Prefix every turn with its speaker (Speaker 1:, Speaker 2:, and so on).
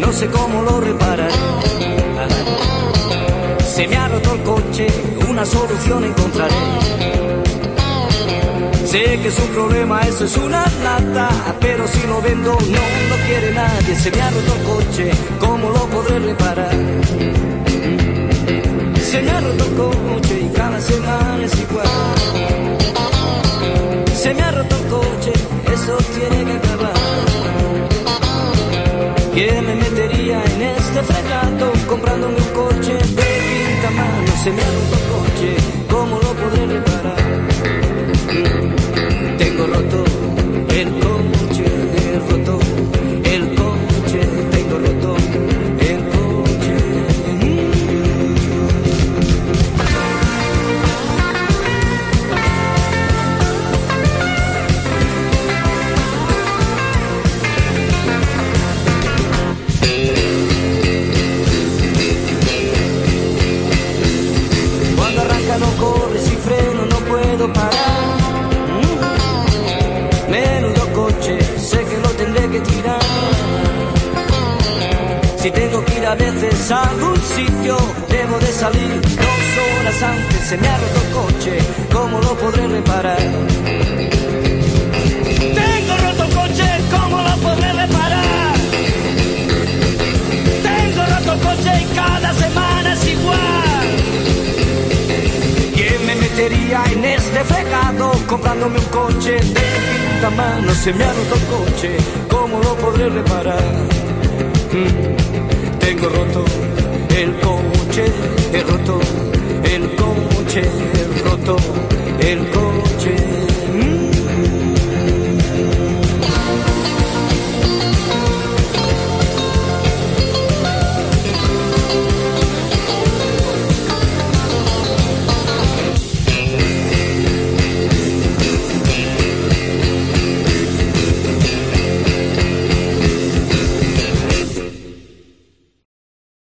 Speaker 1: no sé cómo lo repararé. Se me ha roto el coche, una solución encontraré. Sé que su problema eso es una lata, pero si lo vendo no lo quiere nadie. Se me ha roto el coche, ¿cómo lo ¿Quién me metería en este fregado comprándome un coche de quinta mano? Se me ha roto coche, ¿cómo lo podré reparar? Puedo parar. Mm. Menudo coche, sé que lo tendré que tirar. Si tengo que ir a veces a algún sitio, debo de salir dos horas antes. Se me ha roto el coche, ¿cómo lo podré reparar? ¿Quién me metería en este fregado comprándome un coche de quinta mano? Se me ha roto el coche, ¿cómo lo podré reparar? Mm, Tengo roto el coche, he roto el coche, he roto el coche.